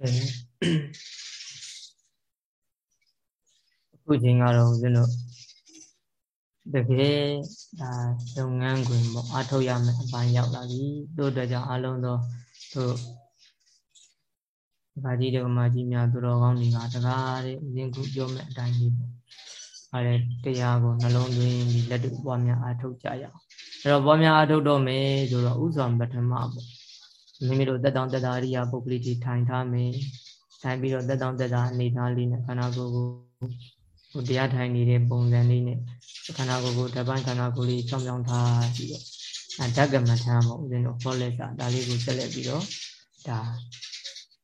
အခုချိန်ကတော့ဦးဇင်းတို့တကယ်ဒါလုပ်ငန်းခွင်ပေါ့အထောက်ရမယ်အပိုင်းရောက်လာပြီတို့အတွက်ကြောင့်အလုံးသောတို့ဒီပါကြီးတွေကမကြီးများသူတော်ကောင်းတွေကတကားတဲ့ဦးဇင်းခုပြောမဲ့အတိုင်းကြီးပေါ့အဲတရားကိုနှလုံးသွင်းပြီးလက်တွေ့ပွားများအထောက်ကြရအောင်အဲ့တော့ပွားများအထောက်တော့မယ်ဆိုတော့ဥစွာပထမပေါ့ မိမိတို့တက်တောင်တက်တာရိယာပုဂ္ဂလိတိထိုင်ထားမယ်ထိုင်ပြီးတော့တက်တောင်တက်တာအနေထားလေးနဲ့ခန္ဓာကိုယ်ကိုဟိုတရားထိုင်နေတဲ့ပုံစံလေးနဲ့ခန္ဓာကိုယ်ကိုတပိုင်းခန္ဓာကိုယ်လေးချောင်းချောင်းထားပြီးတော့အဓကမထမ်းပေါ့ဦးဇင်းတို့ခေါ်လက်စာဒါလေးကိုဆက်လက်ပြီးတော့ဒါ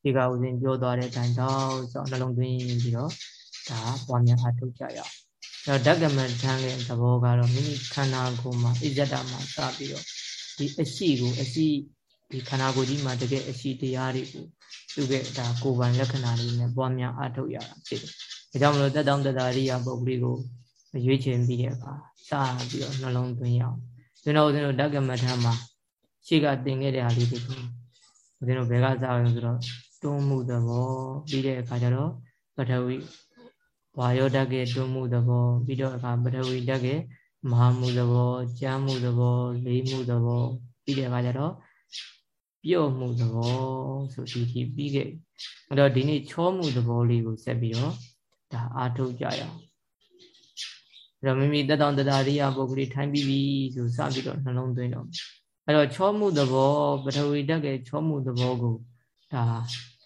ဒီကဦးဇင်းပြောသွားတဲ့အတိုင်းတော့ဆိုနှလုံးသွင်းပြီးတော့ဒါပွားများအထုတ်ကြရအောင်အဲ့တော့ဓကမထမ်းတဲ့သဘောကတော့မိမိခန္ဓာကိုယ်မှာဣဇဒမှာစပြီးတော့ဒီအရှိကိုအရှိ ဒီခန္ဓာကိုယ်ကြီးမှာတကယ်အရှိတရားတွေကိုသူကဒါကိုယ်ပိုင်လက္ခဏာလေးနဲ့ပွားများအထုတ်ရတာဖြစ်တယ်ဒါကြောင့်မလို့တက်တောင်တတာရိယာပုဂ္ဂလိကိုရွေးချယ်ပြီးတဲ့အခါစပြီးတော့နှလုံးသွင်းရအောင်ကျွန်တော်ဦးဇင်းတို့ဓကမထမ်းမှာရှေ့ကသင်ခဲ့တဲ့ဟာလေးတွေကိုဦးဇင်းတို့ဘယ်ကစအောင်ဆိုတော့တွန်းမှုသဘောပြီးတဲ့အခါကျတော့ပထဝီဝါယောဓာတ်ကတွန်းမှုသဘောပြီးတော့အခါပထဝီဓာတ်ကမဟာမှုသဘောကျမ်းမှုသဘောလေးမှုသဘောပြီးတဲ့အခါကျတော့ ပြုတ်မှုသဘောဆိုဒီဒီပြီးခဲ့အဲ့တော့ဒီနေ့ချောမှုသဘောလေးကိုဆက်ပြီးတော့ဒါအားထုတ်ကြရအောင်အဲ့တော့မိမိတက်တောင်တတာရိယပုဂ္ဂလိထိုင်ပြီးပြီဆိုစပြီးတော့နှလုံးသွင်းတော့အဲ့တော့ချောမှုသဘောပထဝီဓာတ်ကချောမှုသဘောကိုဒါ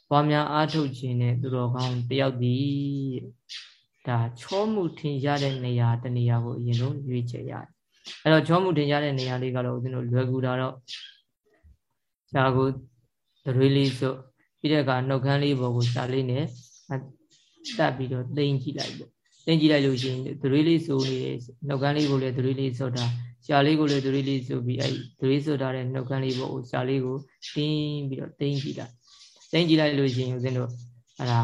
ပွားများအားထုတ်ခြင်းနဲ့သူတော်ကောင်းတယောက်ဒီဒါချောမှုထင်ရှားတဲ့နေရာတနေရာကိုအရင်ဆုံးရွေးချယ်ရတယ်အဲ့တော့ချောမှုထင်ရှားတဲ့နေရာလေးကတော့ဦးဇင်းတို့လွယ်ကူတာတော့ ရှားကိုဒရွေးလေးစို့ပြီးတဲ့အခါနှုတ်ခမ်းလေးပေါ်ကိုရှားလေးနဲ့တက်ပြီးတော့သိမ့်ကြည့်လိုက်ပေါ့သိမ့်ကြည့်လိုက်လို့ရှိရင်ဒရွေးလေးစိုးနေတဲ့နှုတ်ခမ်းလေးကိုလည်းဒရွေးလေးစို့တာရှားလေးကိုလည်းဒရွေးလေးစို့ပြီးအဲ့ဒရွေးစို့ထားတဲ့နှုတ်ခမ်းလေးပေါ်ကိုရှားလေးကိုတင်းပြီးတော့သိမ့်ကြည့်လိုက်သိမ့်ကြည့်လိုက်လို့ရှိရင်ဦးဇင်းတို့အဲ့ဒါ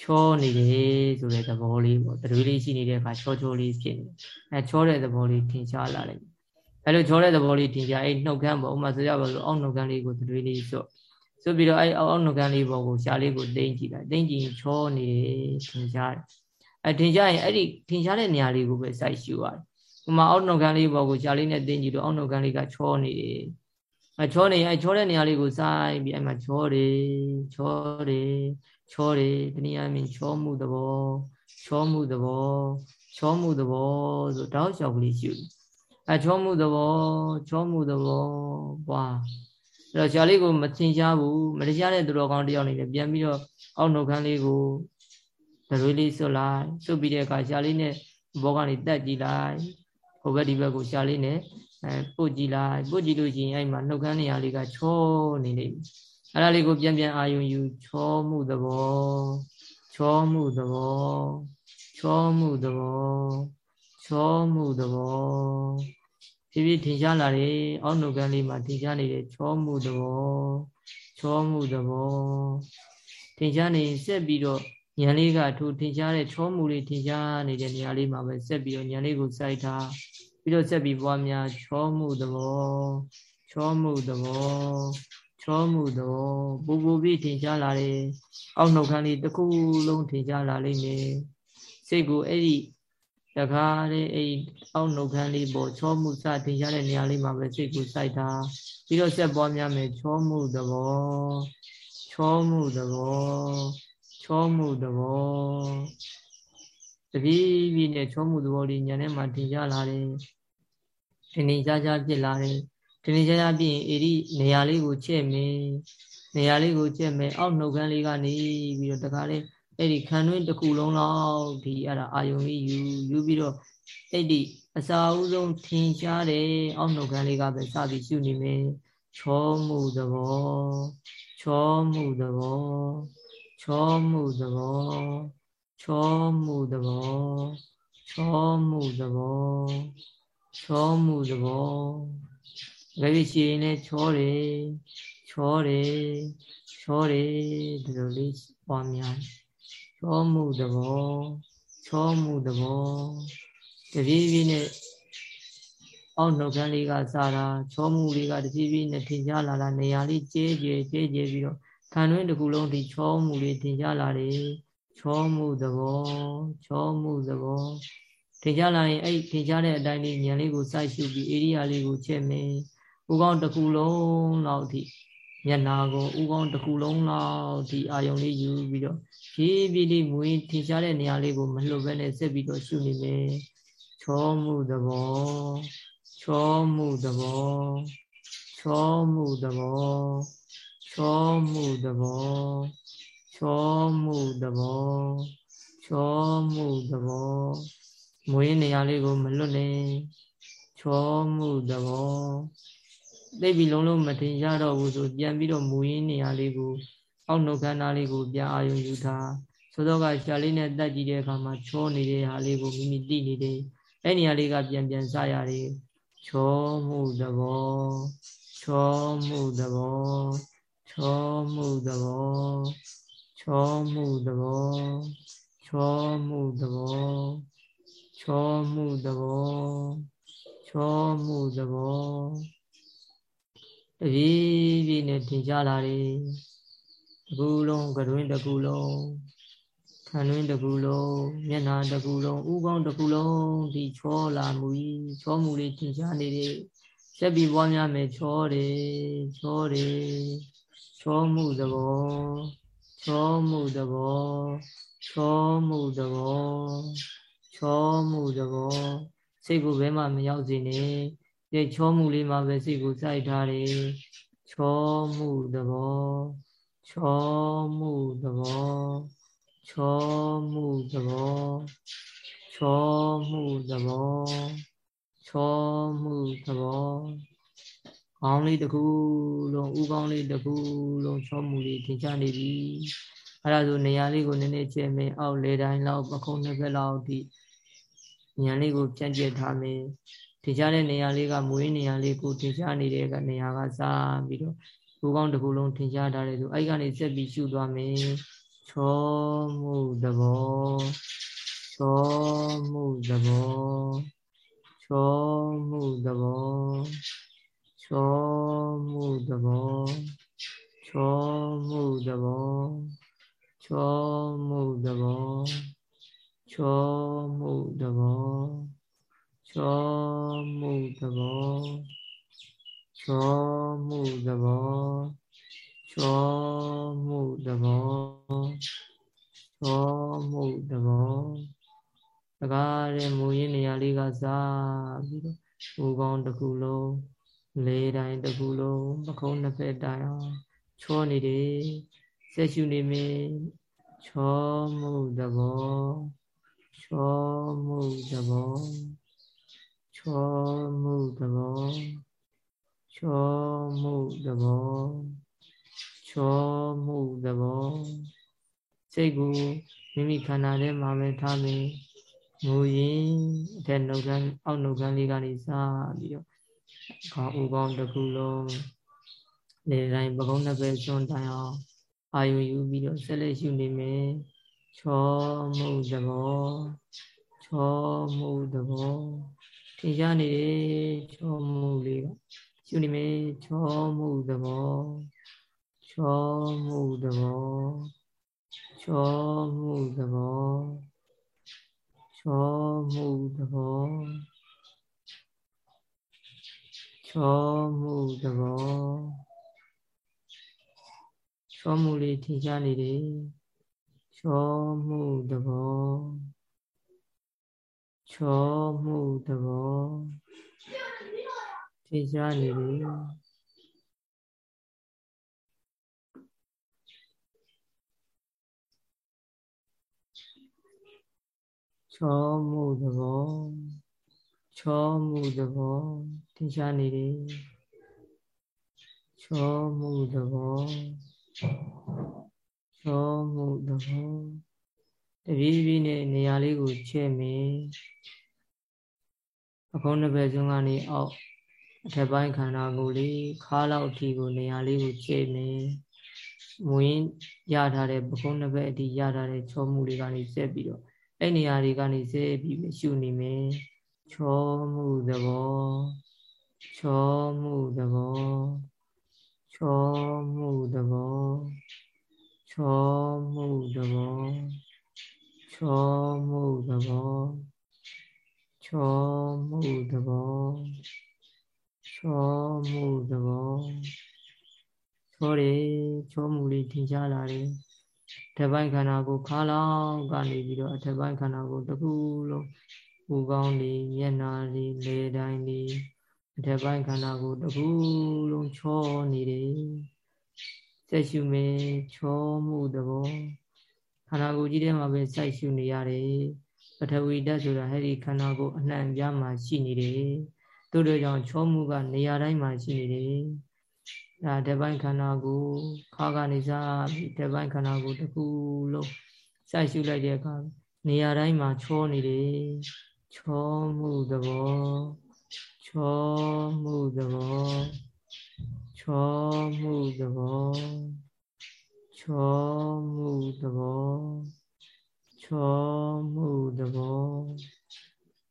ချောနေတယ်ဆိုတဲ့သဘောလေးပေါ့ဒရွေးလေးရှိနေတဲ့အခါချောချောလေးဖြစ်နေအဲချောတဲ့သဘောလေးထင်ရှားလာတယ် အဲလိုချောတဲ့သဘောလေးထင်ရှားအဲ့နှုတ်ခမ်းပေါ့ဥမာဆိုရပါလို့အောက်နှုတ်ခမ်းလေးကိုဒရွေးလေးစို့ဆိုပြီးတော့အဲ့အောက်နှုတ်ခမ်းလေးပေါ်ကိုရှားလေးကိုသိမ့်ကြည့်လိုက်သိမ့်ကြည့်ရင်ချောနေတယ်ထင်ရှားတယ်အဲထင်ရှားရင်အဲ့ဒီထင်ရှားတဲ့နေရာလေးကိုပဲစိုက်ရှူရတယ်ဥမာအောက်နှုတ်ခမ်းလေးပေါ်ကိုရှားလေးနဲ့သိမ့်ကြည့်တော့အောက်နှုတ်ခမ်းလေးကချောနေတယ်အဲချောနေအဲချောတဲ့နေရာလေးကိုစိုက်ပြီးအဲ့မှာချောတယ်ချောတယ်ချောတယ်တနည်းအားဖြင့်ချောမှုသဘောချောမှုသဘောချောမှုသဘောဆိုတောက်လျှောက်ကလေးရှု အဲချောမှုသဘောချောမှုသဘောပွားအဲ့တော့ဆရာလေးကိုမသင်ရှားဘူးမတရားတဲ့သူတော်ကောင်းတယောက်နေတယ်ပြန်ပြီးတော့အောက်နှုတ်ခမ်းလေးကိုဒရွေးလေးဆွလိုက်ဆွပြီးတဲ့အခါဆရာလေးနဲ့ဘောကနေတက်ကြည့်လိုက်ဟိုဘက်ဒီဘက်ကိုဆရာလေးနဲ့အဲပုတ်ကြည့်လိုက်ပုတ်ကြည့်လို့ရှိရင်အဲ့မှာနှုတ်ခမ်းနေရာလေးကချောနေနေအဲ့ဒါလေးကိုပြန်ပြန်အာယုံယူချောမှုသဘောချောမှုသဘောချောမှုသဘော ချောမှုသဘောဖြည်းဖြည်းထင်ရှားလာတယ်အောက်နှုတ်ခမ်းလေးမှာထင်ရှားနေတဲ့ချောမှုသဘောချောမှုသဘောထင်ရှားနေဆက်ပြီးတော့ဉာဏ်လေးကထိုထင်ရှားတဲ့ချောမှုလေးထင်ရှားနေတဲ့နေရာလေးမှာပဲဆက်ပြီးတော့ဉာဏ်လေးကိုစိုက်ထားပြီးတော့ဆက်ပြီးပွားများချောမှုသဘောချောမှုသဘောချောမှုသဘောပူပူပြီးထင်ရှားလာတယ်အောက်နှုတ်ခမ်းလေးတစ်ခုလုံးထင်ရှားလာလိမ့်မယ်စိတ်ကိုအဲ့ဒီ တခါလေးအဲ့အောက်နှုတ်ခမ်းလေးပေါ်ချောမှုစတင်ရတဲ့နေရာလေးမှာပဲစိတ်ကိုစိုက်တာပြီးတော့ဆက်ပွားများမယ်ချောမှုသဘောချောမှုသဘောချောမှုသဘောတပည့်ပြီးနဲ့ချောမှုသဘောလေးညာထဲမှာတင်ရလာတယ်ထင်ထင်ရှားရှားဖြစ်လာတယ်ထင်ထင်ရှားရှားဖြစ်ရင်အေဒီနေရာလေးကိုချက်မယ်နေရာလေးကိုချက်မယ်အောက်နှုတ်ခမ်းလေးကနေပြီးတော့တခါလေး အဲ့ဒီခံတွင်းတစ်ခုလုံးလောက်ဒီအဲ့ဒါအာယုံလေးယူယူပြီးတော့အဲ့ဒီအစာအုပ်ဆုံးထင်ရှားတယ်အောက်နှုတ်ခမ်းလေးကပဲစပြီးရှုနေမယ်ချောမှုသဘောချောမှုသဘောချောမှုသဘောချောမှုသဘောချောမှုသဘောချောမှုသဘောဒါကြည့်ရှင်နဲ့ချောတယ်ချောတယ်ချောတယ်ဒီလိုလေးပွားများ ချောမှုသဘောချောမှုသဘောတပြေးပြေးနဲ့အောက်နှုတ်ခမ်းလေးကစားတာချောမှုလေးကတပြေးပြေးနဲ့ထင်ရှားလာလာနေရာလေးကျဲကျဲကျဲကျဲပြီးတော့ခံတွင်းတစ်ခုလုံးဒီချောမှုလေးသင်ကြလာတယ်ချောမှုသဘောချောမှုသဘောထင်ကြလာရင်အဲ့ထင်ကြတဲ့အတိုင်းလေးဉာဏ်လေးကိုစိုက်ရှုပြီးဧရိယာလေးကိုချက်မယ်ဥကောင်းတစ်ခုလုံးလောက်ထိ မျက်နာကိုဥကောင်းတစ်ခုလုံးလောက်ထိအာယုံလေးယူပြီးတော့ဖြည်းဖြည်းလေးမွေးထင်ရှားတဲ့နေရာလေးကိုမလှုပ်ဘဲနဲ့ဆက်ပြီးတော့ရှုနေမယ်ချောမှုသဘောချောမှုသဘောချောမှုသဘောချောမှုသဘောချောမှုသဘောချောမှုသဘောမွေးနေရာလေးကိုမလွတ်နဲ့ချောမှုသဘော သိပြီလုံးလုံးမတင်ရတော့ဘူးဆိုပြန်ပြီးတော့မူရင်းနေရာလေးကိုအောက်နှုတ်ခန္ဓာလေးကိုပြန်အာရုံယူထားသောတော့ကရှာလေးနဲ့တက်ကြည့်တဲ့အခါမှာချောနေတဲ့ဟာလေးကိုမိမိသိနေတယ်အဲ့နေရာလေးကပြန်ပြန်စရတယ်ချောမှုသဘောချောမှုသဘောချောမှုသဘောချောမှုသဘောချောမှုသဘောချောမှုသဘောချောမှုသဘော တပြေးပြေးနဲ့ထင်ရှားလာတယ်တစ်ခုလုံးကတွင်တစ်ခုလုံးခံတွင်တစ်ခုလုံးမျက်နှာတစ်ခုလုံးဥကောင်းတစ်ခုလုံးဒီချောလာမှုကြီးချောမှုလေးထင်ရှားနေတယ်ဆက်ပြီးပွားများမယ်ချောတယ်ချောတယ်ချောမှုသဘောချောမှုသဘောချောမှုသဘောချောမှုသဘောစိတ်ကိုဘယ်မှမရောက်စေနဲ့ ဒီချောမှုလေးမှာပဲစိတ်ကိုစိုက်ထားတယ်ချောမှုသဘောချောမှုသဘောချောမှုသဘောချောမှုသဘောချောမှုသဘောကောင်းလေးတစ်ခုလုံးဥကောင်းလေးတစ်ခုလုံးချောမှုလေးထင်ရှားနေပြီအဲ့ဒါဆိုနေရာလေးကိုနည်းနည်းကျဲမယ်အောက်လေတိုင်းလောက်ပခုံးနှစ်ဖက်လောက်ဒီဉာဏ်လေးကိုပြန့်ကျက်ထားမယ် ထင်ရှားတဲ့နေရာလေးကမွေးနေရာလေးကိုထင်ရှားနေတဲ့ကနေရာကစားပြီးတော့ဥကောင်းတစ်ခုလုံးထင်ရှားထားတယ်ဆိုအဲ့ကနေဆက်ပြီးရှုသွားမယ်ချောမှုသဘောချောမှုသဘောချောမှုသဘောချောမှုသဘောချောမှုသဘောချောမှုသဘောချောမှုသဘော ချောမှုသဘောချောမှုသဘောချောမှုသဘောချောမှုသဘောတကားတဲ့မူရင်းနေရာလေးကစားပြီးတော့မူကောင်းတစ်ခုလုံးလေးတိုင်းတစ်ခုလုံးပခုံးနှစ်ဖက်တိုင်အောင်ချောနေတယ်ဆက်ရှုနေမင်းချောမှုသဘောချောမှုသဘော ချောမှုသဘောချောမှုသဘောချောမှုသဘောစိတ်ကိုမိမိခန္ဓာထဲမှာပဲထားမယ်ငိုရင်အထက်နှုတ်ခမ်းအောက်နှုတ်ခမ်းလေးကနေစပြီးတော့ခေါင်းဥကောင်းတစ်ခုလုံးလေတိုင်းပကုံးနှစ်ပဲစွန့်တိုင်အောင်အာယုယူပြီးတော့ဆက်လက်ရှုနေမယ်ချောမှုသဘောချောမှုသဘောထ င်ရှားနေတယ်ချောမှုလေးကရှုနေမယ်ချောမှုသဘောချောမှုသဘောချောမှုသဘောချောမှုသဘောချောမှုသဘောချောမှုလေးထင်ရှားနေတယ်ချောမှုသဘော ချောမှုသဘောထင်ရှားနေတယ်ချောမှုသဘောချောမှုသဘောသင်ရှားနေတယ်ချောမှုသဘောချောမှုသဘော တပြေးပြေးနဲ့နေရာလေးကိုချဲ့မယ်အကုန်းတစ်ဘက်စုံကနေအောက်အထက်ပိုင်းခန္ဓာကိုယ်လေးခါးလောက်အထိကိုနေရာလေးကိုချဲ့မယ်မွေးရထားတဲ့ပကုန်းတစ်ဘက်အထိရထားတဲ့ချောမှုလေးကနေဆက်ပြီးတော့အဲ့နေရာတွေကနေစေပြီးရှုနေမယ်ချောမှုသဘောချောမှုသဘောချောမှုသဘောချောမှုသဘော ချောမှုသဘောချောမှုသဘောချောမှုသဘောချောတယ်ချောမှုလေးထင်ရှားလာတယ်ထက်ပိုင်းခန္ဓာကိုခါလောက်ကနေပြီးတော့အထက်ပိုင်းခန္ဓာကိုတစ်ခုလုံးပူကောင်းနေမျက်နာတွေလေတိုင်းတွေအထက်ပိုင်းခန္ဓာကိုတစ်ခုလုံးချောနေတယ်ဆက်ရှုမယ်ချောမှုသဘော ခန္ဓာကိုယ်ကြီးထဲမှာပဲစိုက်ရှုနေရတယ်ပထဝီဓာတ်ဆိုတာဟဲ့ဒီခန္ဓာကိုယ်အနှံ့ပြားမှာရှိနေတယ်တို့တို့ကြောင့်ချောမှုကနေရာတိုင်းမှာရှိနေတယ်ဒါတပိုင်းခန္ဓာကိုခါကနေစားပြီးတပိုင်းခန္ဓာကိုတစ်ခုလုံးစိုက်ရှုလိုက်တဲ့အခါနေရာတိုင်းမှာချောနေတယ်ချောမှုသဘောချောမှုသဘောချောမှုသဘော ချောမှုသဘောချောမှုသဘော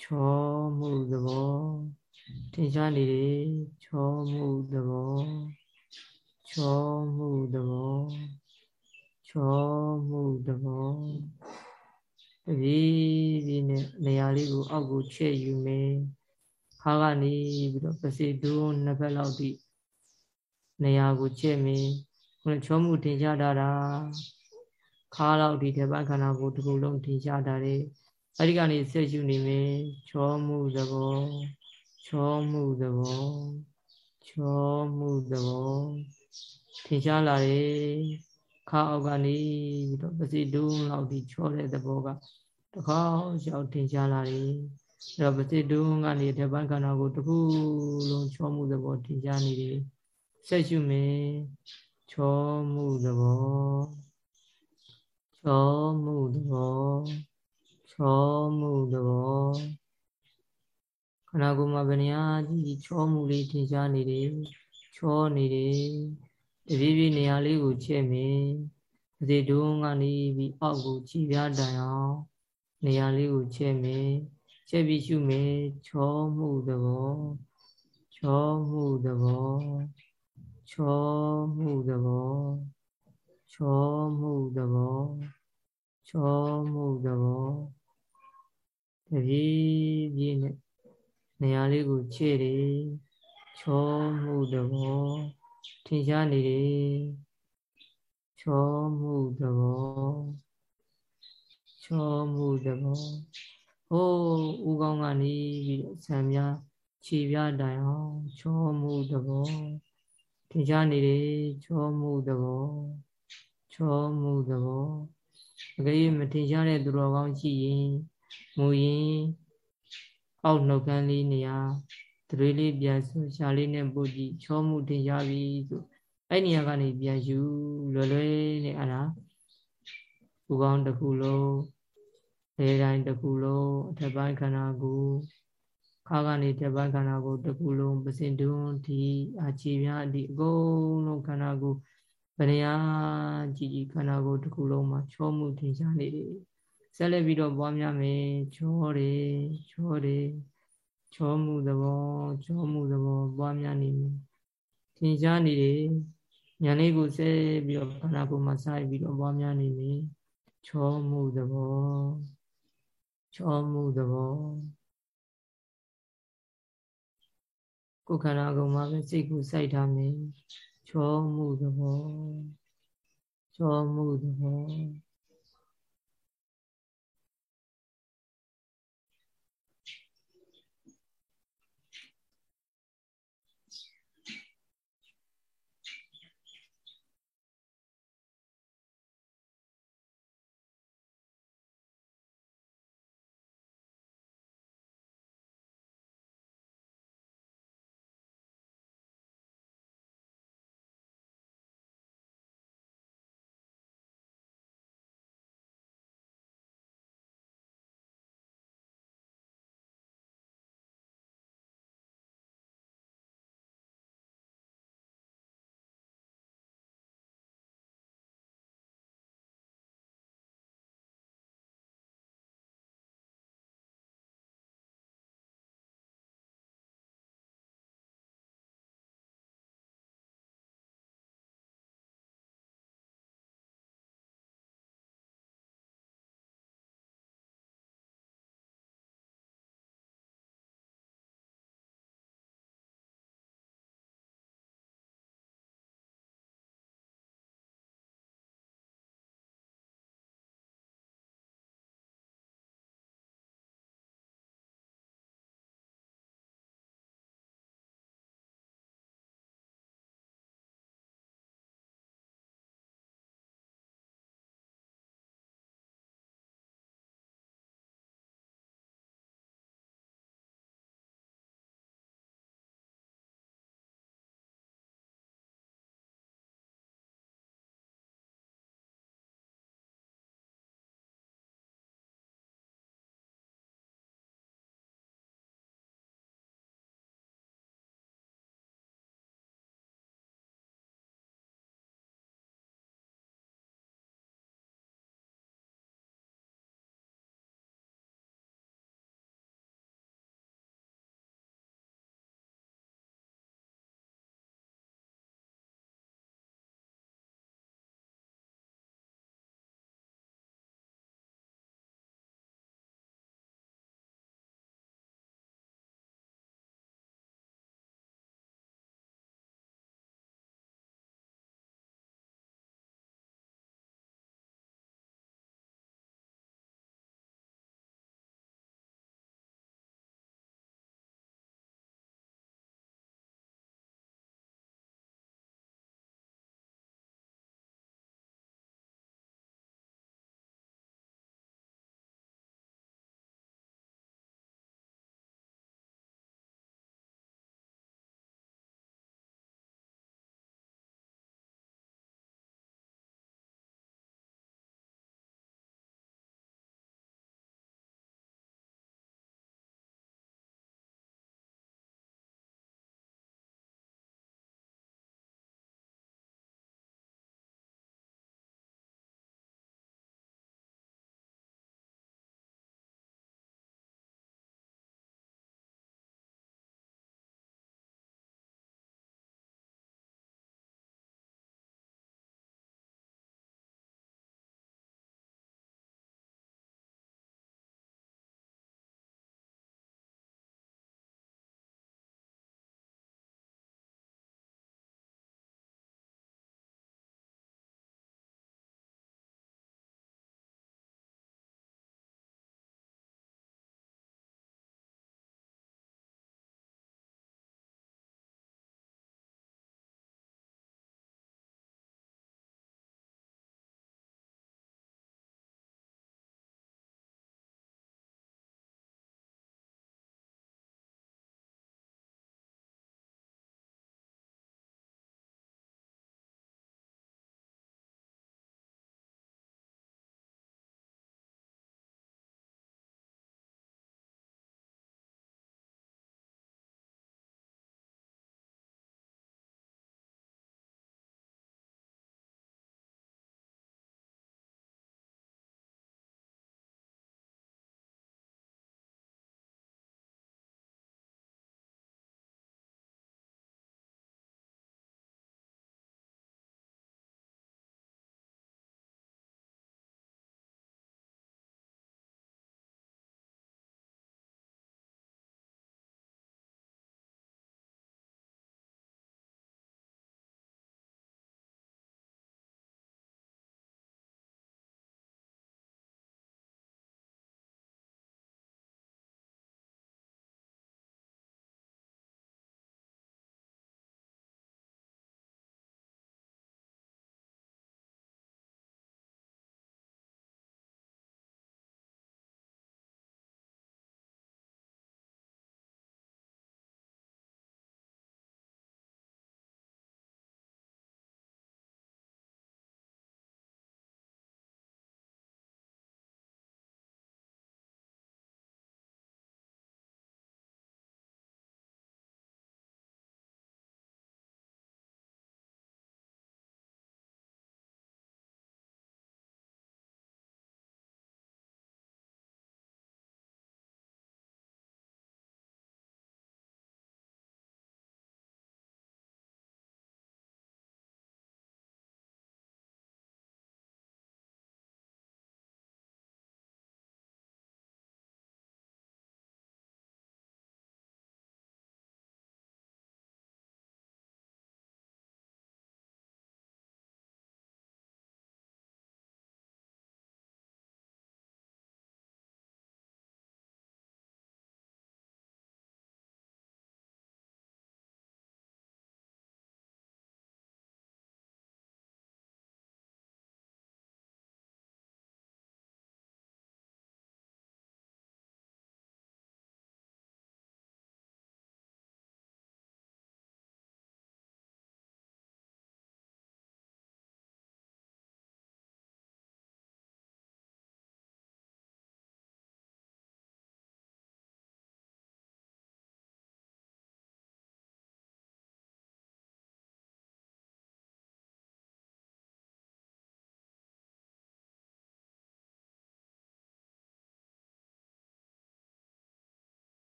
ချောမှုသဘောထင်ရှားနေတယ်ချောမှုသဘောချောမှုသဘောချောမှုသဘောတပြေးပြေးနဲ့နေရာလေးကိုအောက်ကိုချဲ့ယူမယ်ခါကနေပြီးတော့ပစီဒုံးနှစ်ဖက်လောက်ထိနေရာကိုချဲ့မယ် ခုနချောမှုထင်ရှားတာတာခါလောက်ဒီတပတ်ခန္ဓာကိုယ်တစ်ခုလုံးထင်ရှားတာတဲ့အဲ့ဒီကနေဆက်ယူနေမယ်ချောမှုသဘောချောမှုသဘောချောမှုသဘောထင်ရှားလာတယ်ခါအောက်ကနေပြီးတော့ပစီဒုံးလောက်ဒီချောတဲ့သဘောကတခါရောက်ထင်ရှားလာတယ်အဲ့တော့ပစိတုံးကနေတပန်းခန္ဓာကိုတစ်ခုလုံးချောမှုသဘောထင်ရှားနေတယ်ဆက်ရှုမယ် ချောမှုသဘောချောမှုသဘောချောမှုသဘောခန္ဓာကိုယ်မှာဗနေရာကြီးချောမှုလေးထင်ရှားနေတယ်ချောနေတယ်တပြေးပြေးနေရာလေးကိုချဲ့မယ်ပစိတုံးကနေပြီးအောက်ကိုကြည်ပြတိုင်အောင်နေရာလေးကိုချဲ့မယ်ချဲ့ပြီးရှုမယ်ချောမှုသဘောချောမှုသဘော ချောမှုသဘောချောမှုသဘောချောမှုသဘောတပြေးပြေးနဲ့နေရာလေးကိုချဲ့တယ်ချောမှုသဘောထင်ရှားနေတယ်ချောမှုသဘောချောမှုသဘောဟိုးဦးကောင်းကနေပြီးတော့ဆံပြခြေပြတိုင်အောင်ချောမှုသဘော ထင်ရှားနေတယ်ချောမှုသဘောချောမှုသဘောအကယ်၍မထင်ရှားတဲ့သူတော်ကောင်းရှိရင်မူရင်အောက်နှုတ်ခမ်းလေးနေရာတရွေးလေးပြန်ဆိုရှာလေးနဲ့ပုတ်ကြည့်ချောမှုထင်ရှားပြီဆိုအဲ့နေရာကနေပြန်ယူလွယ်လွယ်နဲ့အဲ့ဒါဦးကောင်းတစ်ခုလုံးလေတိုင်းတစ်ခုလုံးအထက်ပိုင်းခန္ဓာကို ခါကနေထက်ပိုင်းခန္ဓာကိုတစ်ခုလုံးပစင်တွန်းဒီအခြေပြအဒီအကုန်လုံးခန္ဓာကိုဗရယကြည်ကြည်ခန္ဓာကိုတစ်ခုလုံးမှာချောမှုထင်ရှားနေတယ်ဆက်လက်ပြီးတော့ပွားများမယ်ချောတယ်ချောတယ်ချောမှုသဘောချောမှုသဘောပွားများနေမယ်ထင်ရှားနေတယ်ညာလေးကိုဆက်ပြီးတော့ခန္ဓာကိုယ်မှာစိုက်ပြီးတော့ပွားများနေမယ်ချောမှုသဘောချောမှုသဘော ကိုယ်ခန္ဓာကိုယ်မှာပဲစိတ်ကိုစိုက်ထားမယ်ချောမှုသဘောချောမှုသဘော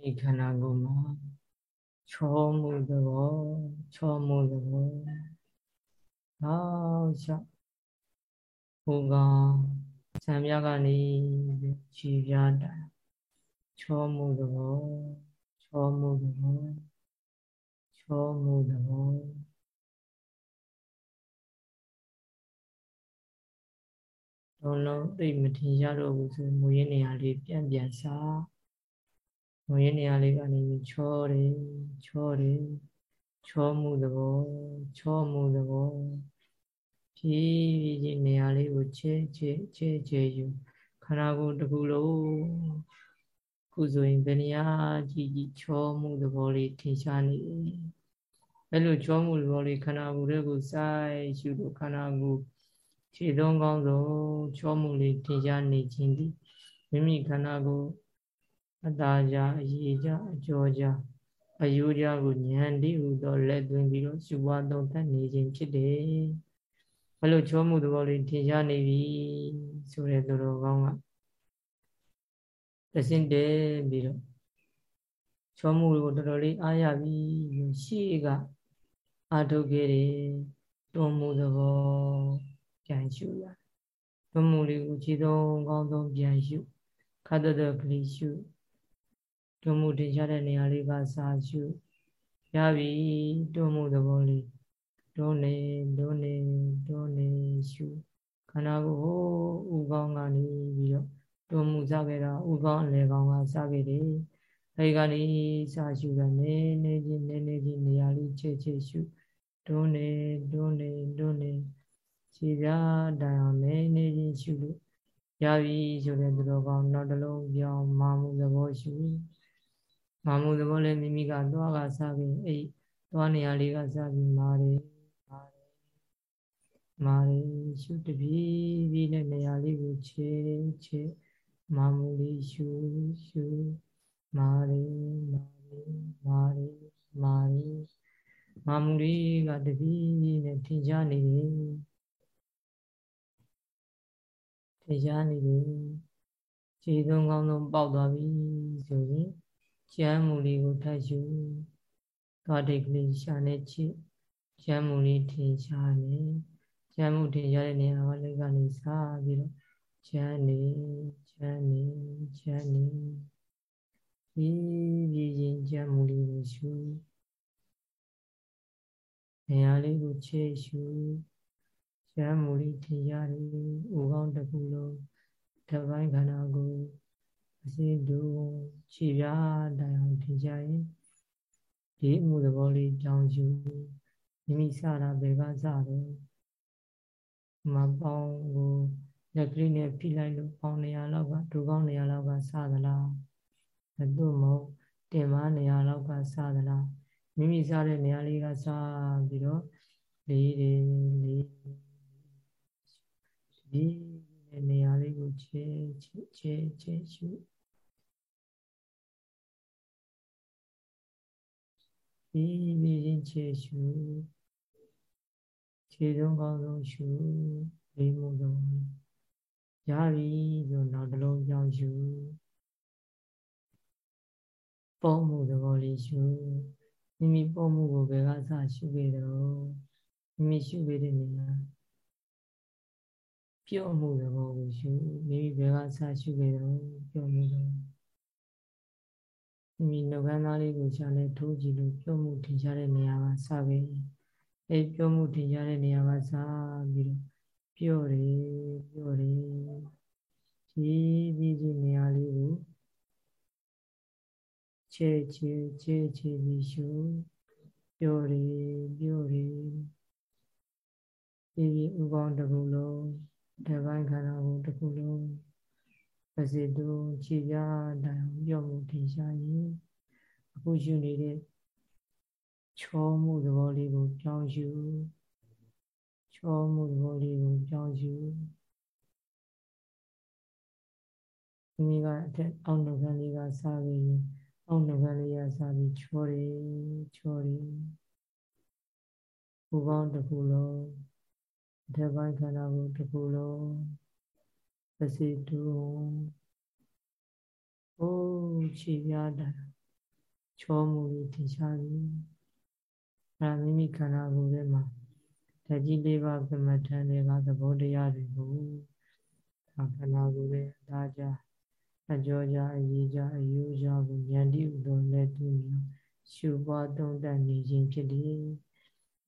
မိခန္ဓာကိုယ်မှာချောမှုသဘောချောမှုသဘောနောက်ချဘုကောင်ဆံမြကနေခြေပြားတိုင်ချောမှုသဘောချောမှုသဘောချောမှုသဘောလုံးလုံးသိမထင်ရတော့ဘူးဆိုမူရင်းနေရာလေးပြန်ပြန်စား မွေးနေရာလေးကနေချောတယ်ချောတယ်ချောမှုသဘောချောမှုသဘောဖြည်းဖြည်းချင်းနေရာလေးကိုချဲချဲချဲချဲယူခန္ဓာကိုယ်တစ်ခုလုံးခုဆိုရင်ဘယ်နေရာကြည့်ကြည့်ချောမှုသဘောလေးထင်ရှားနေအဲ့လိုချောမှုသဘောလေးခန္ဓာကိုယ်တွေကိုစိုက်ရှုလို့ခန္ဓာကိုယ်ခြေသုံးကောင်းဆုံးချောမှုလေးထင်ရှားနေခြင်းဒီမိမိခန္ဓာကိုယ် အတာကြအရေးကြအကျော်ကြအယိုးကြကိုဉာဏ်တည်းဟူသောလက်သွင်းပြီးတော့ရှုပွားသုံးသပ်နေခြင်းဖြစ်တယ်။ဘလို့ချောမှုသဘောလေးထင်ရှားနေပြီဆိုတဲ့သူတော်ကောင်းကတစင်တဲပြီးတော့ချောမှုကိုတော်တော်လေးအားရပြီရှေ့ကအာထုတ်ခဲ့တယ်တွန်းမှုသဘောပြန်ရှုရတွန်းမှုလေးကိုခြေဆုံးကောင်းဆုံးပြန်ရှုခတ်တဲ့ကလေးရှု တွမှုတင်ရှားတဲ့နေရာလေးကစာရှုရပြီတွမှုသဘောလေးတွန်းနေတွန်းနေတွန်းနေရှုခန္ဓာကိုယ်ဟိုဥကောင်းကနေပြီးတော့တွမှုစခဲ့တာဥကောင်းအလေကောင်းကစခဲ့တယ်အဲဒီကနေစာရှုတာနေနေချင်းနေနေချင်းနေရာလေးချေချေရှုတွန်းနေတွန်းနေတွန်းနေခြေပြားတိုင်အောင်နေနေချင်းရှုလို့ရပြီဆိုတဲ့သူတော်ကောင်းနောက်တစ်လုံးပြောင်းမာမှုသဘောရှု မာမှုသဘောလည်းမိမိကသွားကစားပြီးအဲ့သွားနေရာလေးကစားပြီးမာတယ်မာတယ်မာတယ်ရှုတပြေးပြီးတဲ့နေရာလေးကိုခြေခြေမာမှုလေးရှုရှုမာတယ်မာတယ်မာတယ်မာတယ်မာမှုလေးကတပြေးပြီးနဲ့ထင်ရှားနေတယ်ထင်ရှားနေတယ်ခြေသုံးကောင်းဆုံးပေါက်သွားပြီဆိုရင် ကျမ်းမူလေးကိုထပ်ယူသွားတိတ်ကလေးရှာနေချစ်ကျမ်းမူလေးထင်ရှားနေကျမ်းမူထင်ရှားတဲ့နေရာကလေးကနေစားပြီးတော့ကျမ်းနေကျမ်းနေကျမ်းနေဒီပြည်ချင်းကျမ်းမူလေးကိုရှုနေရာလေးကိုချေရှုကျမ်းမူလေးထင်ရှားတယ်ဥကောင်းတစ်ခုလုံးတစ်ပိုင်းခန္ဓာကို အစီတူခြေပြားတိုင်အောင်ထင်ရှားရင်ဒီအမှုသဘောလေးကြောင်းယူမိမိစတာဘယ်ကစတော့မပေါင်းကိုလက်ကလေးနဲ့ဖိလိုက်လို့ပေါင်းနေရလောက်ကဒူကောင်းနေရလောက်ကစသလားမတို့မဟုတ်တင်မနေရလောက်ကစသလားမိမိစားတဲ့နေရာလေးကစပြီးတော့လေးလေးလေးဒီနေရာလေးကိုချဲချဲချဲချဲရှု ပြီးပြီးချင်းခြေရှုခြေဆုံးကောင်းဆုံးရှုလေးမှုဆုံးရပြီဆိုနောက်တစ်လုံးကြောင်းရှုပုံမှုသဘောလေးရှုမိမိပုံမှုကိုဘယ်ကစရှုခဲ့တော့မိမိရှုခဲ့တဲ့နေရာပြော့မှုသဘောကိုရှုမိမိဘယ်ကစရှုခဲ့တော့ပြော့မှုသဘော မိနှုတ်ခမ်းသားလေးကိုရှာလဲထိုးကြည့်လို့ပြောမှုထင်ရှားတဲ့နေရာကစပဲအဲပြောမှုထင်ရှားတဲ့နေရာကစပြီးတော့ပြော့တယ်ပြော့တယ်ကြည်ပြီးဒီနေရာလေးကိုချဲချဲချဲချဲပြီးရှုပြော့တယ်ပြော့တယ်ဒီဥပေါင်းတစ်ခုလုံးတပိုင်းခန္ဓာကိုတစ်ခုလုံး ပစေတုခြေပြားတိုင်ပြောမှုထင်ရှားရင်အခုရှုနေတဲ့ချောမှုသဘောလေးကိုကြောင်းရှုချောမှုသဘောလေးကိုကြောင်းရှုမိမိကအထက်အောက်နှုတ်ခမ်းလေးကစားပြီးရင်အောက်နှုတ်ခမ်းလေးကစားပြီးချောတယ်ချောတယ်ဘူကောင်းတစ်ခုလုံးအထက်ပိုင်းခန္ဓာကိုယ်တစ်ခုလုံး ပစီတုဟိုးခြေပြားတာချောမှုလေးထင်ရှားပြီအဲမိမိခန္ဓာကိုယ်ထဲမှာဓာတ်ကြီးလေးပါးကမ္မထန်တွေကသဘောတရားတွေကိုဒါခန္ဓာကိုယ်ရဲ့အသားကြအကျော်ကြအရေးကြအယိုးကြကိုဉာဏ်တည်းဥသောလက်တူမျိုးရှုပွားသုံးတတ်နေခြင်းဖြစ်တယ်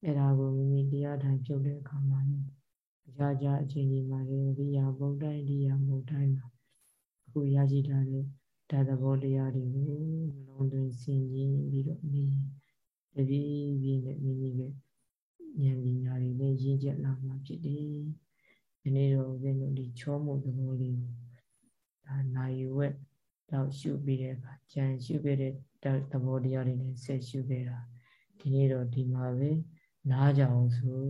အဲ့ဒါကိုမိမိတရားထိုင်ပြုတ်တဲ့အခါမှာအ ခြားခြားအချိန်ကြီးမှာလေရိယာဘုံတိုင်းရိယာဘုံတိုင်းမှာအခုရရှိထားတဲ့ဓာတ်သဘောတရားတွေကိုနှလုံးသွင်းဆင်ခြင်ပြီးတော့နေတပည့်ပြီးနဲ့မိမိရဲ့ဉာဏ်ပညာတွေနဲ့ရင့်ကျက်လာမှာဖြစ်တယ်။ဒီနေ့တော့ဦးဇင်းတို့ဒီချောမှုသဘောလေးကိုဒါနိုင်ဝက်တော့ရှုပြီးတဲ့အခါကြံရှုခဲ့တဲ့သဘောတရားတွေနဲ့ဆက်ရှုခဲ့တာဒီနေ့တော့ဒီမှာပဲနားကြအောင်ဆို